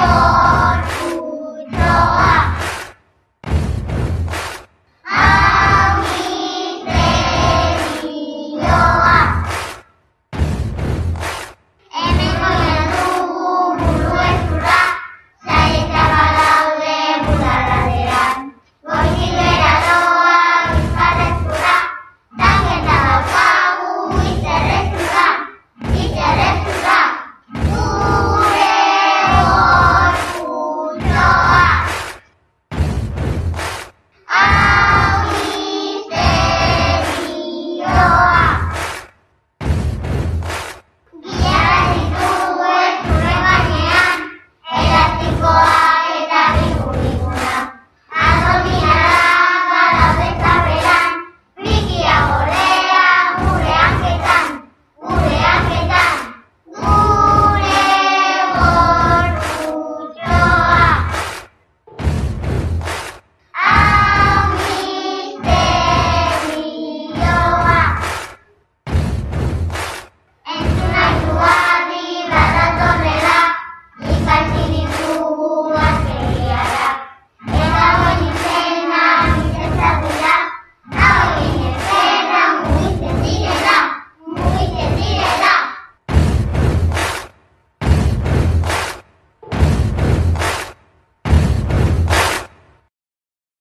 안녕.